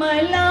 ملا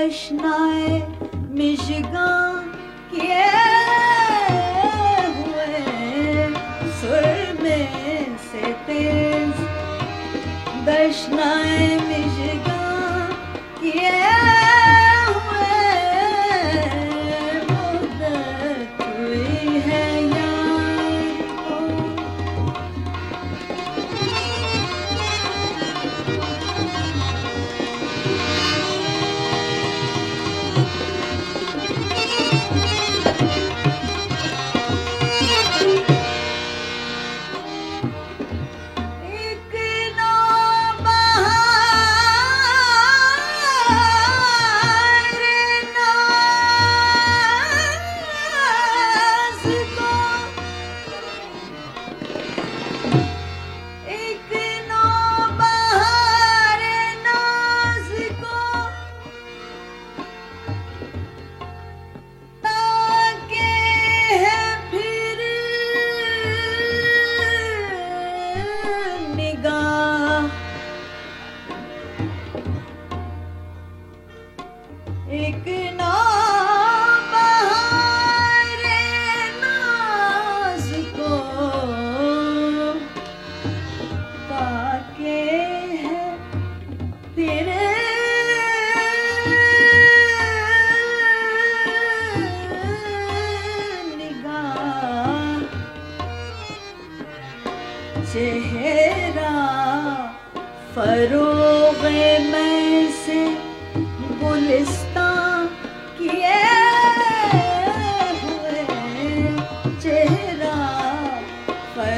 دشنائے مشگان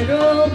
فروغ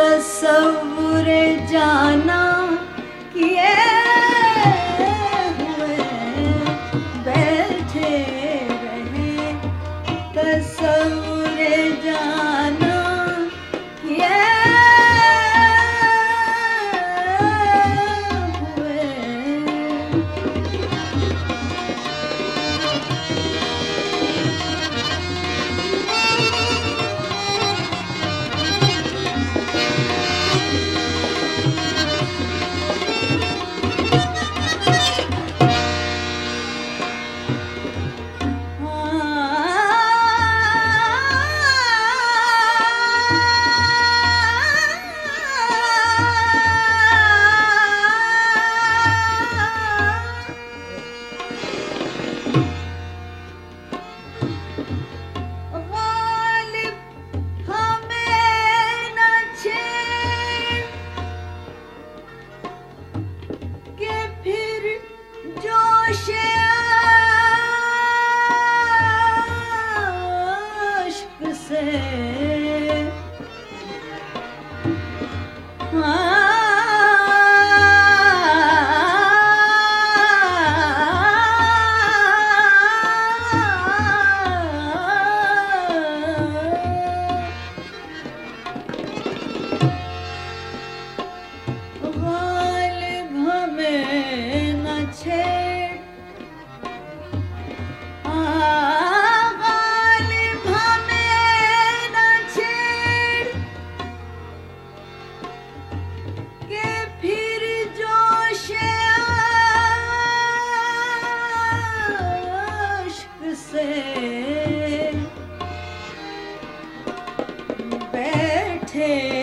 تصور جانا کہ بیٹھے